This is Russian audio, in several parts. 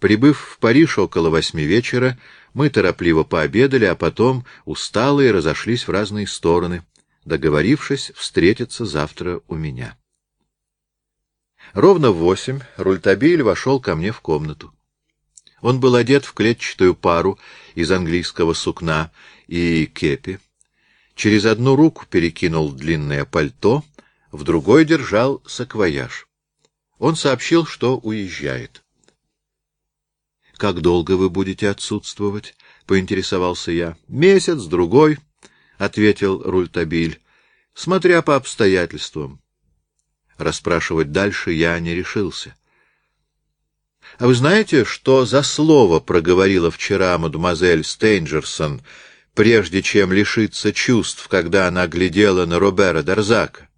Прибыв в Париж около восьми вечера, мы торопливо пообедали, а потом, усталые, разошлись в разные стороны, договорившись встретиться завтра у меня. Ровно в восемь Рультабиль вошел ко мне в комнату. Он был одет в клетчатую пару из английского сукна и кепи. Через одну руку перекинул длинное пальто, в другой держал саквояж. Он сообщил, что уезжает. — Как долго вы будете отсутствовать? — поинтересовался я. — Месяц, другой, — ответил Рультабиль, — смотря по обстоятельствам. Расспрашивать дальше я не решился. — А вы знаете, что за слово проговорила вчера мадемуазель Стейнджерсон, прежде чем лишиться чувств, когда она глядела на Робера Дарзака?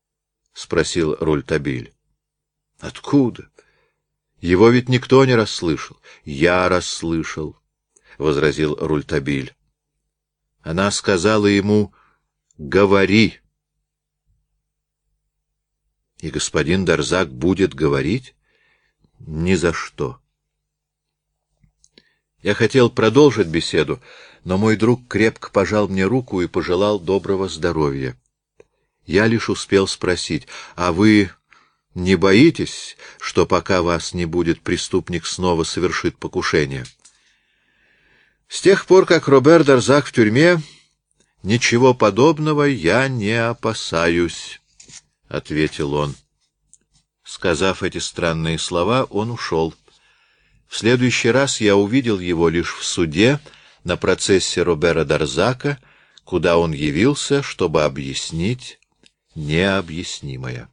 — спросил Рультабиль. — Откуда? Его ведь никто не расслышал. — Я расслышал, — возразил Рультабиль. Она сказала ему «Говори». И господин Дарзак будет говорить? Ни за что. Я хотел продолжить беседу, но мой друг крепко пожал мне руку и пожелал доброго здоровья. Я лишь успел спросить, а вы не боитесь, что пока вас не будет, преступник снова совершит покушение? С тех пор, как Робер Дарзак в тюрьме, ничего подобного я не опасаюсь. — ответил он. Сказав эти странные слова, он ушел. В следующий раз я увидел его лишь в суде на процессе Робера Дарзака, куда он явился, чтобы объяснить необъяснимое.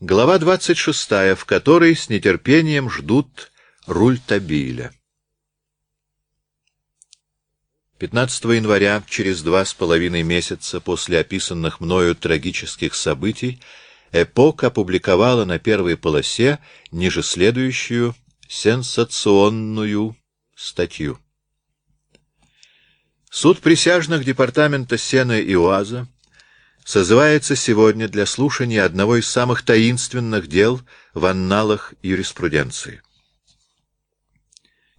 Глава двадцать шестая, в которой с нетерпением ждут Рультабиля. 15 января, через два с половиной месяца после описанных мною трагических событий, «Эпок» опубликовала на первой полосе ниже следующую сенсационную статью. Суд присяжных департамента Сена и Уаза созывается сегодня для слушания одного из самых таинственных дел в анналах юриспруденции.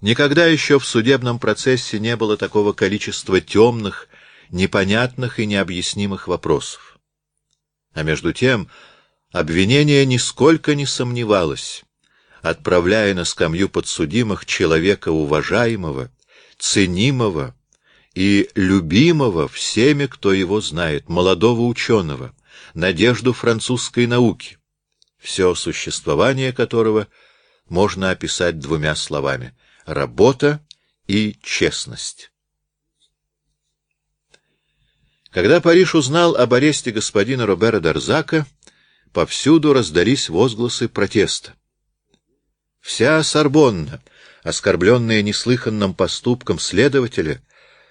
Никогда еще в судебном процессе не было такого количества темных, непонятных и необъяснимых вопросов. А между тем обвинение нисколько не сомневалось, отправляя на скамью подсудимых человека уважаемого, ценимого и любимого всеми, кто его знает, молодого ученого, надежду французской науки, все существование которого можно описать двумя словами — работа и честность. Когда Париж узнал об аресте господина Робера Дарзака, повсюду раздались возгласы протеста. Вся Сорбонна, оскорбленная неслыханным поступком следователя,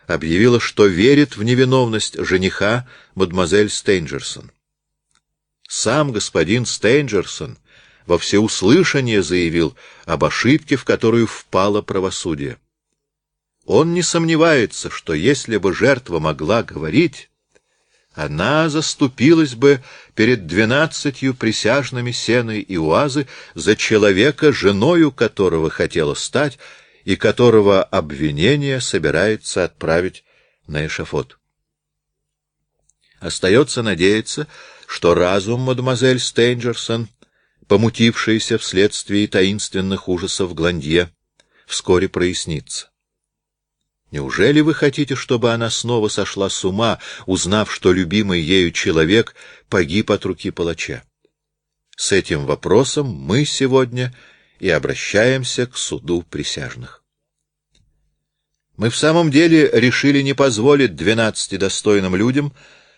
объявила, что верит в невиновность жениха мадемуазель Стейнджерсон. Сам господин Стейнджерсон во всеуслышание заявил об ошибке, в которую впало правосудие. Он не сомневается, что если бы жертва могла говорить, она заступилась бы перед двенадцатью присяжными сеной и уазы за человека, женою которого хотела стать и которого обвинение собирается отправить на эшафот. Остается надеяться, что разум мадемуазель Стейнджерсон помутившаяся вследствие таинственных ужасов Гландье, вскоре прояснится. Неужели вы хотите, чтобы она снова сошла с ума, узнав, что любимый ею человек погиб от руки палача? С этим вопросом мы сегодня и обращаемся к суду присяжных. Мы в самом деле решили не позволить двенадцати достойным людям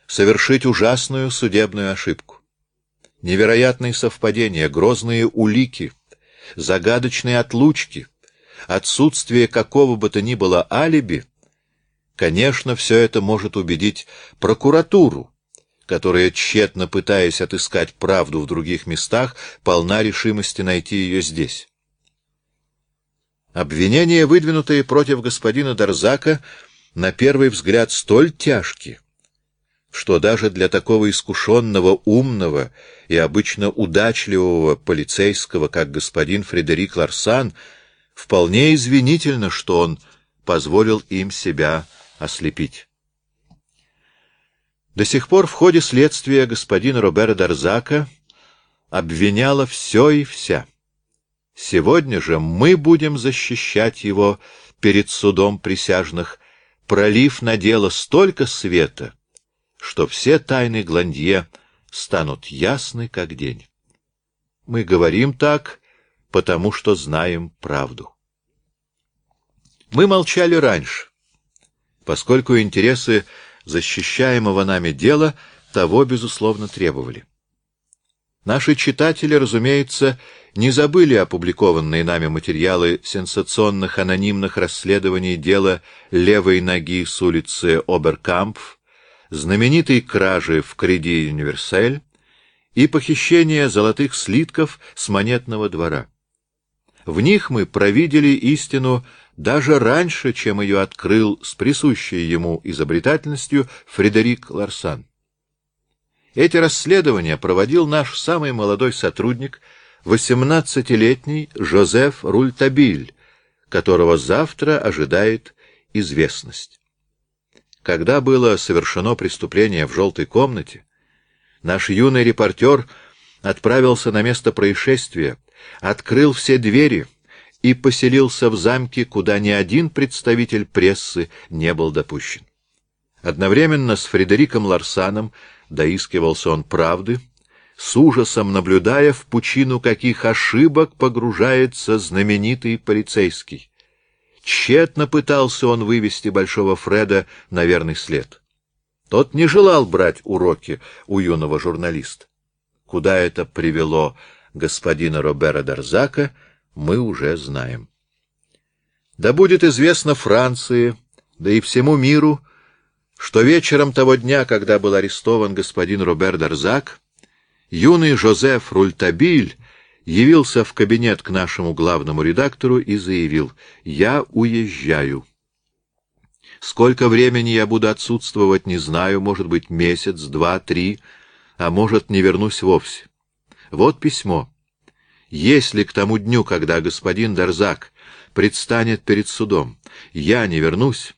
совершить ужасную судебную ошибку. Невероятные совпадения, грозные улики, загадочные отлучки, отсутствие какого бы то ни было алиби, конечно, все это может убедить прокуратуру, которая, тщетно пытаясь отыскать правду в других местах, полна решимости найти ее здесь. Обвинения, выдвинутые против господина Дарзака, на первый взгляд столь тяжкие, что даже для такого искушенного, умного и обычно удачливого полицейского, как господин Фредерик Ларсан, вполне извинительно, что он позволил им себя ослепить. До сих пор в ходе следствия господина Робера Дарзака обвиняла все и вся. Сегодня же мы будем защищать его перед судом присяжных, пролив на дело столько света, что все тайны Гландье станут ясны, как день. Мы говорим так, потому что знаем правду. Мы молчали раньше, поскольку интересы защищаемого нами дела того, безусловно, требовали. Наши читатели, разумеется, не забыли опубликованные нами материалы сенсационных анонимных расследований дела левой ноги с улицы Оберкампф, знаменитой кражи в Креди Универсель и похищения золотых слитков с монетного двора. В них мы провидели истину даже раньше, чем ее открыл с присущей ему изобретательностью Фредерик Ларсан. Эти расследования проводил наш самый молодой сотрудник, 18-летний Жозеф Рультабиль, которого завтра ожидает известность. Когда было совершено преступление в желтой комнате, наш юный репортер отправился на место происшествия, открыл все двери и поселился в замке, куда ни один представитель прессы не был допущен. Одновременно с Фредериком Ларсаном доискивался он правды, с ужасом наблюдая в пучину каких ошибок погружается знаменитый полицейский. Тщетно пытался он вывести Большого Фреда на верный след. Тот не желал брать уроки у юного журналиста. Куда это привело господина Робера Дарзака, мы уже знаем. Да будет известно Франции, да и всему миру, что вечером того дня, когда был арестован господин Робер Дарзак, юный Жозеф Рультабиль явился в кабинет к нашему главному редактору и заявил «Я уезжаю». Сколько времени я буду отсутствовать, не знаю, может быть, месяц, два, три, а может, не вернусь вовсе. Вот письмо. Если к тому дню, когда господин Дарзак предстанет перед судом, я не вернусь,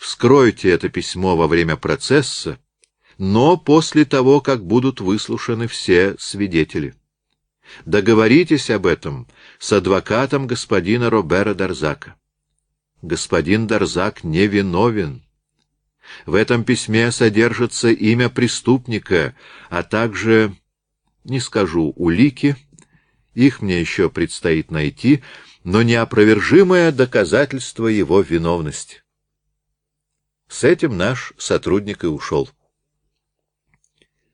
вскройте это письмо во время процесса, но после того, как будут выслушаны все свидетели. Договоритесь об этом с адвокатом господина Робера Дарзака. Господин Дарзак не виновен. В этом письме содержится имя преступника, а также, не скажу, улики, их мне еще предстоит найти, но неопровержимое доказательство его виновности. С этим наш сотрудник и ушел.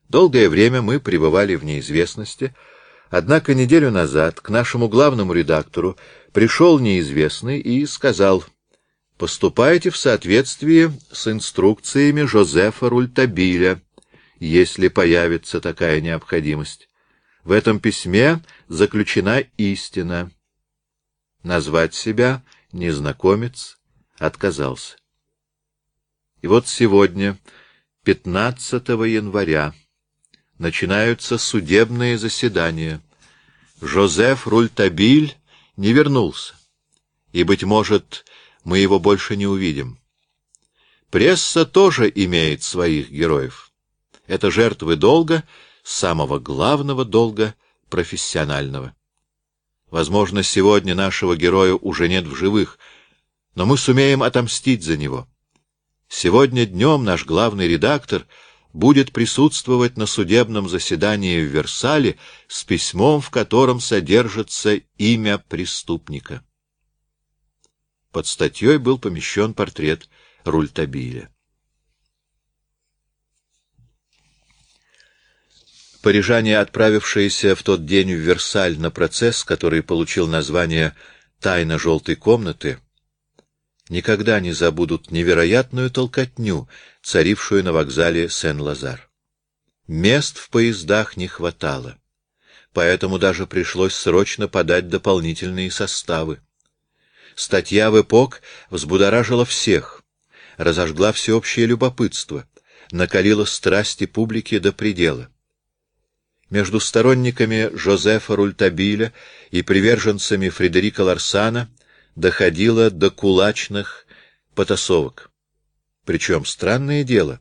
Долгое время мы пребывали в неизвестности, однако неделю назад к нашему главному редактору пришел неизвестный и сказал, «Поступайте в соответствии с инструкциями Жозефа Рультабиля, если появится такая необходимость. В этом письме заключена истина». Назвать себя незнакомец отказался. И вот сегодня, 15 января, начинаются судебные заседания. Жозеф Рультабиль не вернулся, и, быть может, мы его больше не увидим. Пресса тоже имеет своих героев. Это жертвы долга, самого главного долга, профессионального. Возможно, сегодня нашего героя уже нет в живых, но мы сумеем отомстить за него. Сегодня днем наш главный редактор — будет присутствовать на судебном заседании в Версале с письмом, в котором содержится имя преступника. Под статьей был помещен портрет Рультабиля. Парижане, отправившиеся в тот день в Версаль на процесс, который получил название «Тайна желтой комнаты», никогда не забудут невероятную толкотню, царившую на вокзале Сен-Лазар. Мест в поездах не хватало, поэтому даже пришлось срочно подать дополнительные составы. Статья в «Эпок» взбудоражила всех, разожгла всеобщее любопытство, накалила страсти публики до предела. Между сторонниками Жозефа Рультабиля и приверженцами Фредерика Ларсана доходило до кулачных потасовок. Причем, странное дело,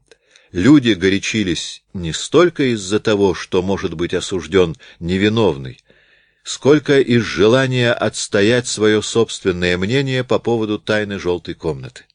люди горячились не столько из-за того, что может быть осужден невиновный, сколько из желания отстоять свое собственное мнение по поводу тайны желтой комнаты.